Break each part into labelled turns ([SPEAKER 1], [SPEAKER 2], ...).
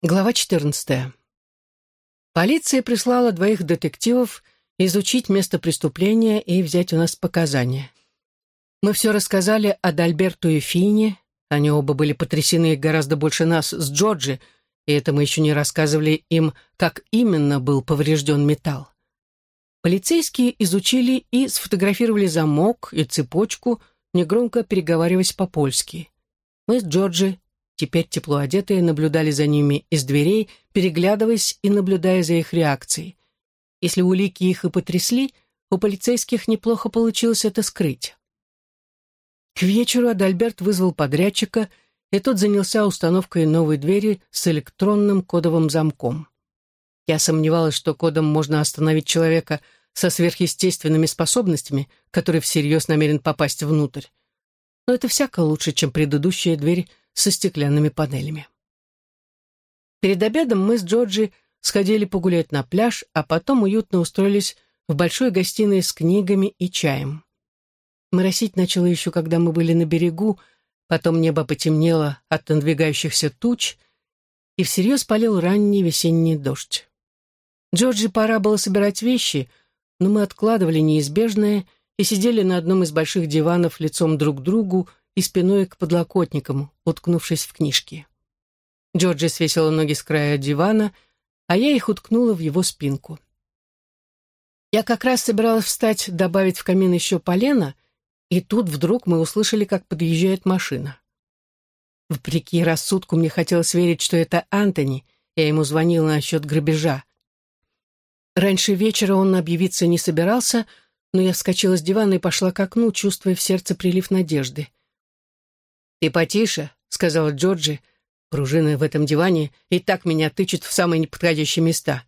[SPEAKER 1] Глава 14. Полиция прислала двоих детективов изучить место преступления и взять у нас показания. Мы все рассказали о Дальберту и Фине, они оба были потрясены гораздо больше нас с Джорджи, и это мы еще не рассказывали им, как именно был поврежден металл. Полицейские изучили и сфотографировали замок и цепочку, негромко переговариваясь по-польски. Мы с Джорджи теперь тепло одетые, наблюдали за ними из дверей, переглядываясь и наблюдая за их реакцией. Если улики их и потрясли, у полицейских неплохо получилось это скрыть. К вечеру Адальберт вызвал подрядчика, и тот занялся установкой новой двери с электронным кодовым замком. Я сомневалась, что кодом можно остановить человека со сверхъестественными способностями, который всерьез намерен попасть внутрь. Но это всяко лучше, чем предыдущая дверь со стеклянными панелями. Перед обедом мы с Джорджи сходили погулять на пляж, а потом уютно устроились в большой гостиной с книгами и чаем. Моросить начало еще, когда мы были на берегу, потом небо потемнело от надвигающихся туч, и всерьез полил ранний весенний дождь. Джорджи пора было собирать вещи, но мы откладывали неизбежное и сидели на одном из больших диванов лицом друг к другу, и спиной к подлокотникам, уткнувшись в книжки. Джорджи свесила ноги с края дивана, а я их уткнула в его спинку. Я как раз собиралась встать, добавить в камин еще полено, и тут вдруг мы услышали, как подъезжает машина. Вопреки рассудку мне хотелось верить, что это Антони, я ему звонила насчет грабежа. Раньше вечера он объявиться не собирался, но я вскочила с дивана и пошла к окну, чувствуя в сердце прилив надежды. «Ты потише», — сказала Джорджи. «Пружины в этом диване и так меня тычут в самые неподходящие места».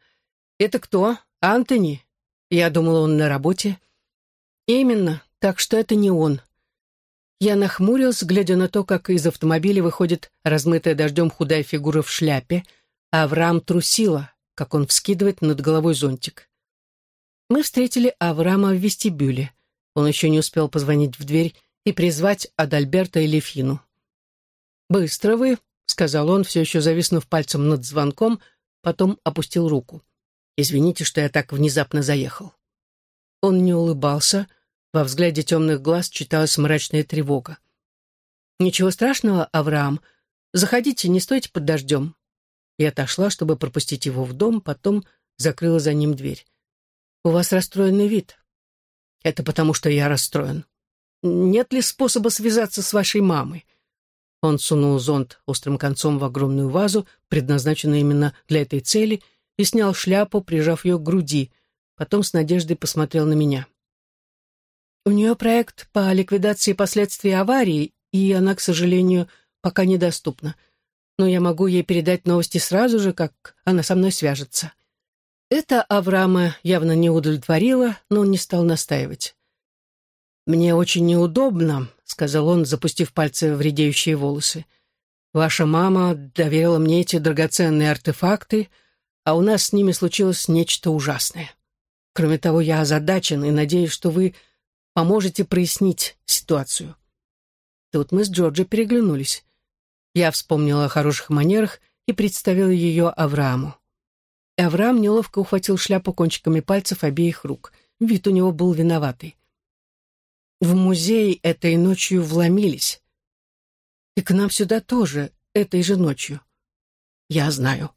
[SPEAKER 1] «Это кто? Антони?» Я думала, он на работе. «Именно, так что это не он». Я нахмурился, глядя на то, как из автомобиля выходит размытая дождем худая фигура в шляпе, а Авраам трусила, как он вскидывает над головой зонтик. Мы встретили Авраама в вестибюле. Он еще не успел позвонить в дверь, и призвать Адальберта и Лефину. «Быстро вы», — сказал он, все еще зависнув пальцем над звонком, потом опустил руку. «Извините, что я так внезапно заехал». Он не улыбался, во взгляде темных глаз читалась мрачная тревога. «Ничего страшного, Авраам. Заходите, не стойте под дождем». Я отошла, чтобы пропустить его в дом, потом закрыла за ним дверь. «У вас расстроенный вид». «Это потому, что я расстроен нет ли способа связаться с вашей мамой?» Он сунул зонт острым концом в огромную вазу, предназначенную именно для этой цели, и снял шляпу, прижав ее к груди. Потом с надеждой посмотрел на меня. «У нее проект по ликвидации последствий аварии, и она, к сожалению, пока недоступна. Но я могу ей передать новости сразу же, как она со мной свяжется». Это Авраама явно не удовлетворило, но он не стал настаивать. «Мне очень неудобно», — сказал он, запустив пальцы в редеющие волосы. «Ваша мама доверила мне эти драгоценные артефакты, а у нас с ними случилось нечто ужасное. Кроме того, я озадачен и надеюсь, что вы поможете прояснить ситуацию». Тут мы с Джорджи переглянулись. Я вспомнила о хороших манерах и представила ее Аврааму. Авраам неловко ухватил шляпу кончиками пальцев обеих рук. Вид у него был виноватый. В музей этой ночью вломились. И к нам сюда тоже, этой же ночью. Я знаю.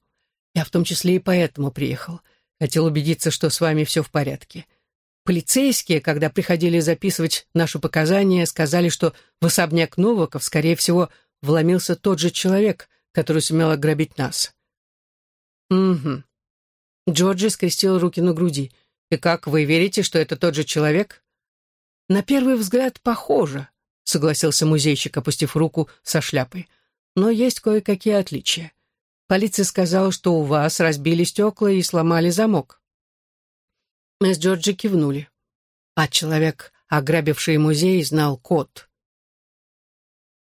[SPEAKER 1] Я в том числе и поэтому приехал. Хотел убедиться, что с вами все в порядке. Полицейские, когда приходили записывать наши показания, сказали, что в особняк Новаков, скорее всего, вломился тот же человек, который сумел ограбить нас. Угу. Джорджи скрестил руки на груди. «И как, вы верите, что это тот же человек?» «На первый взгляд похоже», — согласился музейщик, опустив руку со шляпой. «Но есть кое-какие отличия. Полиция сказала, что у вас разбили стекла и сломали замок». Мы с Джорджи кивнули. А человек, ограбивший музей, знал код.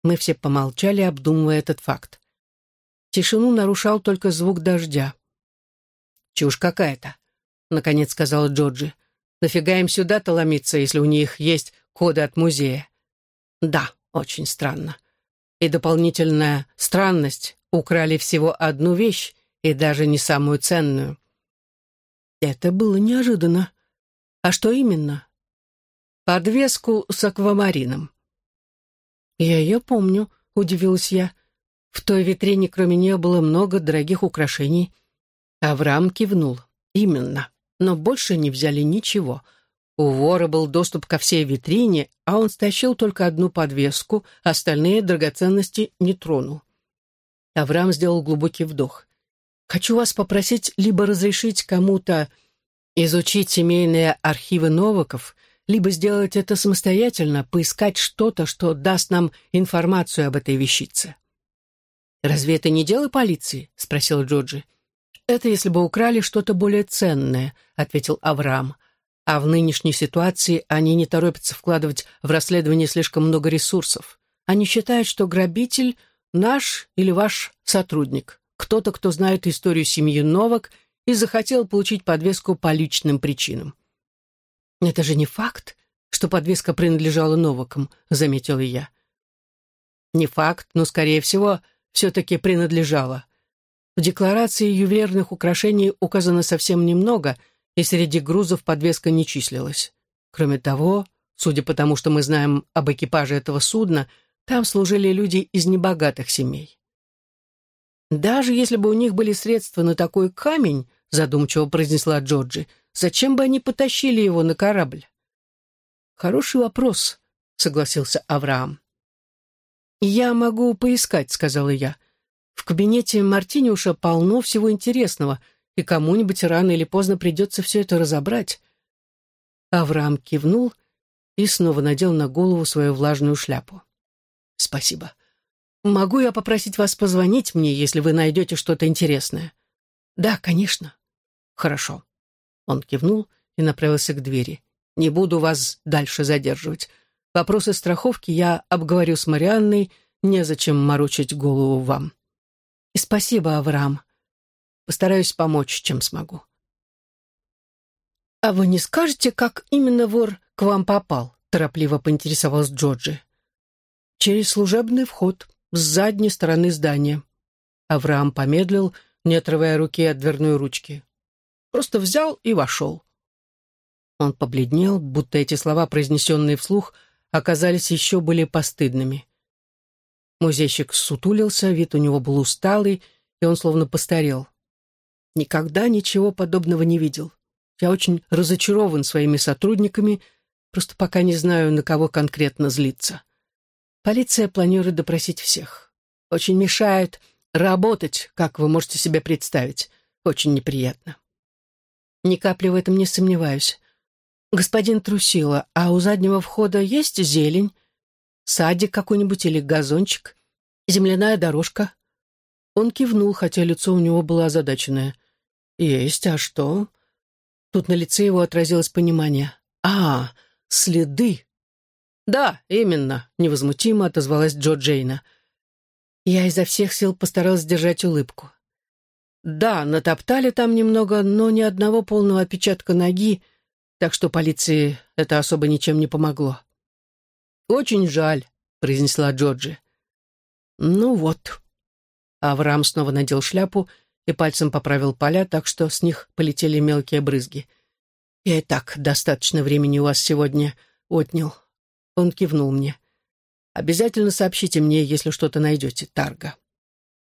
[SPEAKER 1] Мы все помолчали, обдумывая этот факт. Тишину нарушал только звук дождя. «Чушь какая-то», — наконец сказала Джорджи. Нафига им сюда-то ломиться, если у них есть коды от музея? Да, очень странно. И дополнительная странность украли всего одну вещь, и даже не самую ценную. Это было неожиданно. А что именно? Подвеску с аквамарином. Я ее помню, удивилась я. В той витрине кроме нее было много дорогих украшений. Авраам кивнул. Именно. Но больше не взяли ничего. У вора был доступ ко всей витрине, а он стащил только одну подвеску, остальные драгоценности не тронул. Авраам сделал глубокий вдох. «Хочу вас попросить либо разрешить кому-то изучить семейные архивы Новаков, либо сделать это самостоятельно, поискать что-то, что даст нам информацию об этой вещице». «Разве это не дело полиции?» — спросил Джорджи. «Это если бы украли что-то более ценное», — ответил Авраам. «А в нынешней ситуации они не торопятся вкладывать в расследование слишком много ресурсов. Они считают, что грабитель Наш или ваш сотрудник, кто-то, кто знает историю семьи Новак и захотел получить подвеску по личным причинам. «Это же не факт, что подвеска принадлежала Новакам», — заметила я. «Не факт, но, скорее всего, все-таки принадлежала. В декларации ювелирных украшений указано совсем немного, и среди грузов подвеска не числилась. Кроме того, судя по тому, что мы знаем об экипаже этого судна, — там служили люди из небогатых семей. «Даже если бы у них были средства на такой камень», задумчиво произнесла Джорджи, «зачем бы они потащили его на корабль?» «Хороший вопрос», — согласился Авраам. «Я могу поискать», — сказала я. «В кабинете Мартиниуша полно всего интересного, и кому-нибудь рано или поздно придется все это разобрать». Авраам кивнул и снова надел на голову свою влажную шляпу. «Спасибо. Могу я попросить вас позвонить мне, если вы найдете что-то интересное?» «Да, конечно». «Хорошо». Он кивнул и направился к двери. «Не буду вас дальше задерживать. Вопросы страховки я обговорю с Марианной, незачем морочить голову вам». И «Спасибо, Авраам. Постараюсь помочь, чем смогу». «А вы не скажете, как именно вор к вам попал?» торопливо поинтересовалась Джорджи через служебный вход с задней стороны здания. Авраам помедлил, не отрывая руки от дверной ручки. Просто взял и вошел. Он побледнел, будто эти слова, произнесенные вслух, оказались еще более постыдными. Музейщик сутулился, вид у него был усталый, и он словно постарел. Никогда ничего подобного не видел. Я очень разочарован своими сотрудниками, просто пока не знаю, на кого конкретно злиться. Полиция планирует допросить всех. Очень мешает работать, как вы можете себе представить. Очень неприятно. Ни капли в этом не сомневаюсь. Господин Трусила, а у заднего входа есть зелень? Садик какой-нибудь или газончик? Земляная дорожка? Он кивнул, хотя лицо у него было озадаченное. «Есть, а что?» Тут на лице его отразилось понимание. «А, следы!» «Да, именно», — невозмутимо отозвалась Джо Джейна. Я изо всех сил постаралась сдержать улыбку. «Да, натоптали там немного, но ни одного полного отпечатка ноги, так что полиции это особо ничем не помогло». «Очень жаль», — произнесла Джорджи. «Ну вот». Авраам снова надел шляпу и пальцем поправил поля, так что с них полетели мелкие брызги. «Я и так достаточно времени у вас сегодня отнял. Он кивнул мне. «Обязательно сообщите мне, если что-то найдете, Тарга».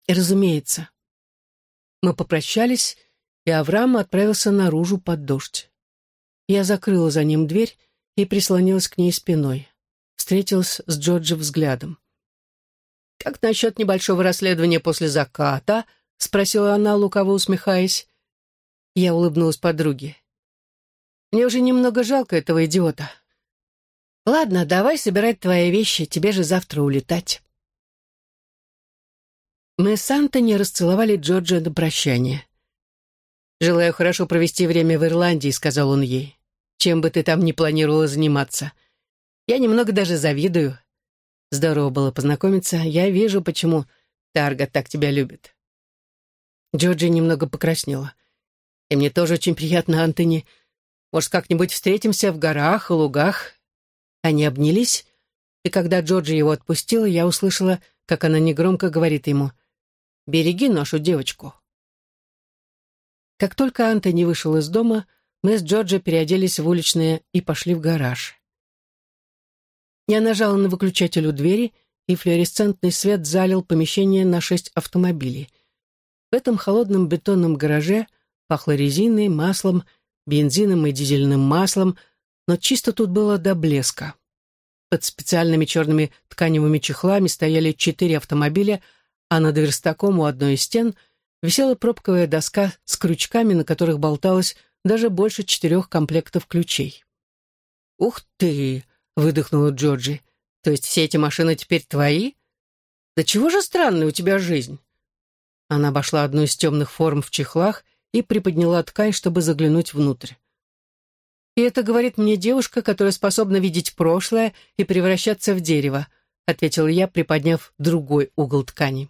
[SPEAKER 1] И разумеется. Мы попрощались, и Авраам отправился наружу под дождь. Я закрыла за ним дверь и прислонилась к ней спиной. Встретилась с Джорджи взглядом. «Как насчет небольшого расследования после заката?» — спросила она, лукаво усмехаясь. Я улыбнулась подруге. «Мне уже немного жалко этого идиота. Ладно, давай собирать твои вещи, тебе же завтра улетать. Мы с Антони расцеловали Джорджа до прощания. «Желаю хорошо провести время в Ирландии», — сказал он ей. «Чем бы ты там ни планировала заниматься. Я немного даже завидую. Здорово было познакомиться. Я вижу, почему Тарга так тебя любит». Джорджи немного покраснела. «И мне тоже очень приятно, Антони. Может, как-нибудь встретимся в горах, в лугах, они обнялись, и когда Джорджи его отпустила, я услышала, как она негромко говорит ему Береги нашу девочку». Как только Антони вышел из дома, мы с Джорджи переоделись в уличные и пошли в гараж. Я нажала на выключатель у двери, и флуоресцентный свет залил помещение на шесть автомобилей. В этом холодном бетонном гараже пахло резиной, маслом, бензином и дизельным маслом, но чисто тут было до блеска. Под специальными черными тканевыми чехлами стояли четыре автомобиля, а над верстаком у одной из стен висела пробковая доска с крючками, на которых болталось даже больше четырех комплектов ключей. «Ух ты!» — выдохнула Джорджи. «То есть все эти машины теперь твои? Да чего же странная у тебя жизнь?» Она обошла одну из темных форм в чехлах и приподняла ткань, чтобы заглянуть внутрь. «И это говорит мне девушка, которая способна видеть прошлое и превращаться в дерево», ответил я, приподняв другой угол ткани.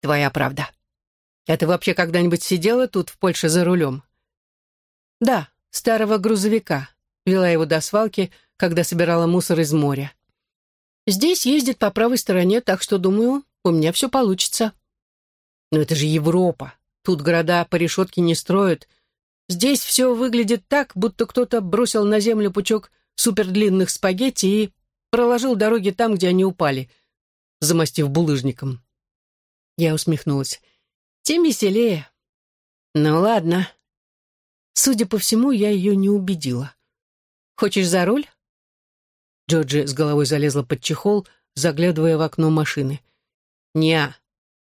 [SPEAKER 1] «Твоя правда. А ты вообще когда-нибудь сидела тут, в Польше, за рулем?» «Да, старого грузовика. Вела его до свалки, когда собирала мусор из моря. Здесь ездит по правой стороне, так что, думаю, у меня все получится». «Но это же Европа. Тут города по решетке не строят. Здесь все выглядит так, будто кто-то бросил на землю пучок супердлинных спагетти и проложил дороги там, где они упали, замостив булыжником». Я усмехнулась. «Тем веселее». «Ну ладно, Судя по всему, я ее не убедила. «Хочешь за руль?» Джорджи с головой залезла под чехол, заглядывая в окно машины. «Не,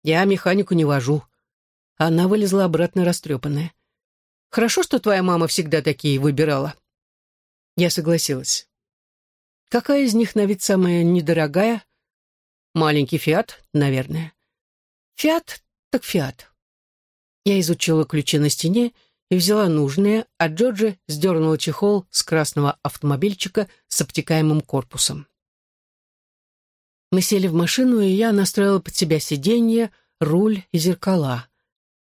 [SPEAKER 1] я механику не вожу». Она вылезла обратно растрепанная. «Хорошо, что твоя мама всегда такие выбирала». Я согласилась. «Какая из них на вид самая недорогая?» «Маленький «Фиат», наверное». «Фиат, так Фиат». Я изучила ключи на стене и взяла нужные, а Джорджи сдернула чехол с красного автомобильчика с обтекаемым корпусом. Мы сели в машину, и я настроила под себя сиденье, руль и зеркала.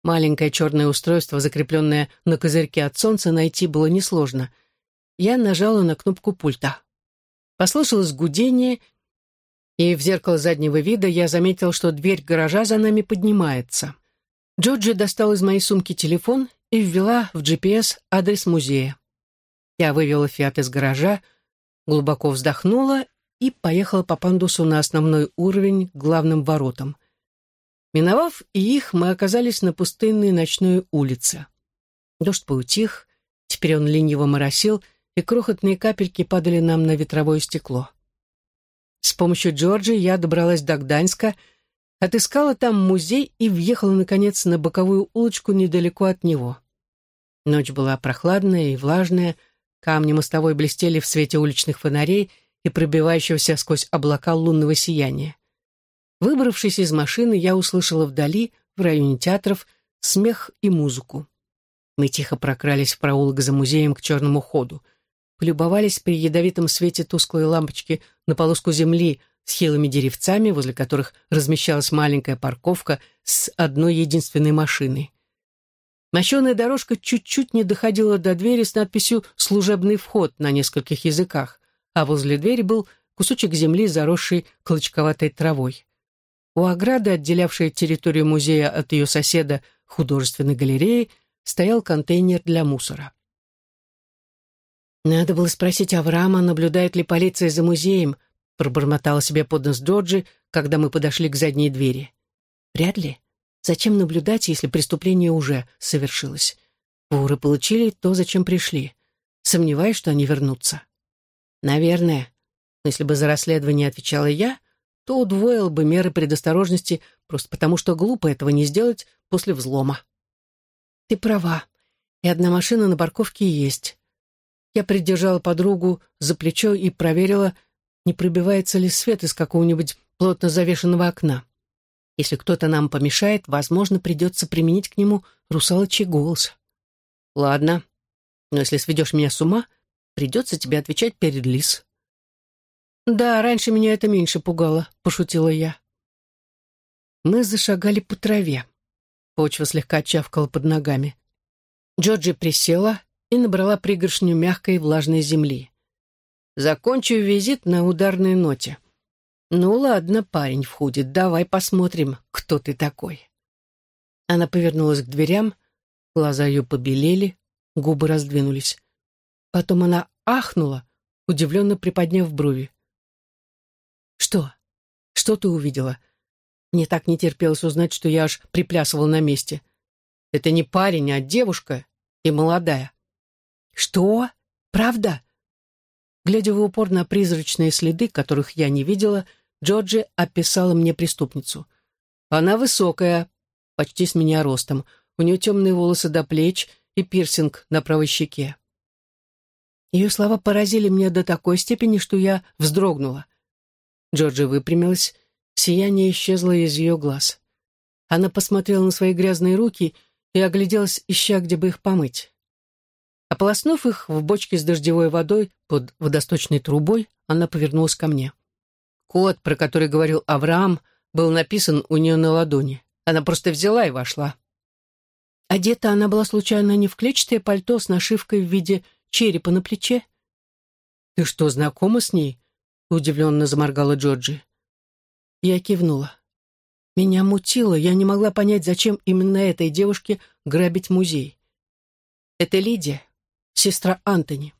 [SPEAKER 1] Маленькое черное устройство, закрепленное на козырьке от солнца, найти было несложно. Я нажала на кнопку пульта. Послышалось гудение, и в зеркало заднего вида я заметил, что дверь гаража за нами поднимается. Джорджи достал из моей сумки телефон и ввела в GPS адрес музея. Я вывела «Фиат» из гаража, глубоко вздохнула и поехала по пандусу на основной уровень главным воротам. Миновав и их, мы оказались на пустынной ночной улице. Дождь поутих, теперь он лениво моросил, и крохотные капельки падали нам на ветровое стекло. С помощью Джорджи я добралась до Гданьска, отыскала там музей и въехала, наконец, на боковую улочку недалеко от него. Ночь была прохладная и влажная, камни мостовой блестели в свете уличных фонарей и пробивающегося сквозь облака лунного сияния. Выбравшись из машины, я услышала вдали, в районе театров, смех и музыку. Мы тихо прокрались в проулок за музеем к черному ходу, полюбовались при ядовитом свете тусклой лампочки на полоску земли с хилыми деревцами, возле которых размещалась маленькая парковка с одной единственной машиной. Мощеная дорожка чуть-чуть не доходила до двери с надписью «Служебный вход» на нескольких языках, а возле двери был кусочек земли, заросший клочковатой травой. У ограды, отделявшей территорию музея от ее соседа, художественной галереи, стоял контейнер для мусора. «Надо было спросить Авраама, наблюдает ли полиция за музеем», пробормотала себе под нос Джорджи, когда мы подошли к задней двери. «Вряд ли. Зачем наблюдать, если преступление уже совершилось? Воры получили то, зачем пришли. Сомневаюсь, что они вернутся. Наверное. Но если бы за расследование отвечала я, то удвоил бы меры предосторожности просто потому, что глупо этого не сделать после взлома. Ты права. И одна машина на парковке есть. Я придержала подругу за плечо и проверила, не пробивается ли свет из какого-нибудь плотно завешенного окна. Если кто-то нам помешает, возможно, придется применить к нему русалочий голос. Ладно, но если сведешь меня с ума, придется тебе отвечать перед Лис. Да, раньше меня это меньше пугало, пошутила я. Мы зашагали по траве. Почва слегка чавкала под ногами. Джорджи присела и набрала пригоршню мягкой влажной земли. Закончу визит на ударной ноте. «Ну ладно, парень входит, давай посмотрим, кто ты такой». Она повернулась к дверям, глаза ее побелели, губы раздвинулись. Потом она ахнула, удивленно приподняв брови. «Что? Что ты увидела?» Мне так не терпелось узнать, что я аж приплясывал на месте. «Это не парень, а девушка и молодая». «Что? Правда?» Глядя в упор на призрачные следы, которых я не видела, Джорджи описала мне преступницу. Она высокая, почти с меня ростом. У нее темные волосы до плеч и пирсинг на правой щеке. Ее слова поразили меня до такой степени, что я вздрогнула. Джорджи выпрямилась, сияние исчезло из ее глаз. Она посмотрела на свои грязные руки и огляделась, ища, где бы их помыть. Ополоснув их в бочке с дождевой водой под водосточной трубой, она повернулась ко мне. Код, про который говорил Авраам, был написан у нее на ладони. Она просто взяла и вошла. Одета она была случайно не в клетчатое пальто с нашивкой в виде черепа на плече? «Ты что, знакома с ней?» — удивленно заморгала Джорджи. Я кивнула. Меня мутило, я не могла понять, зачем именно этой девушке грабить музей. Это Лидия, сестра Антони.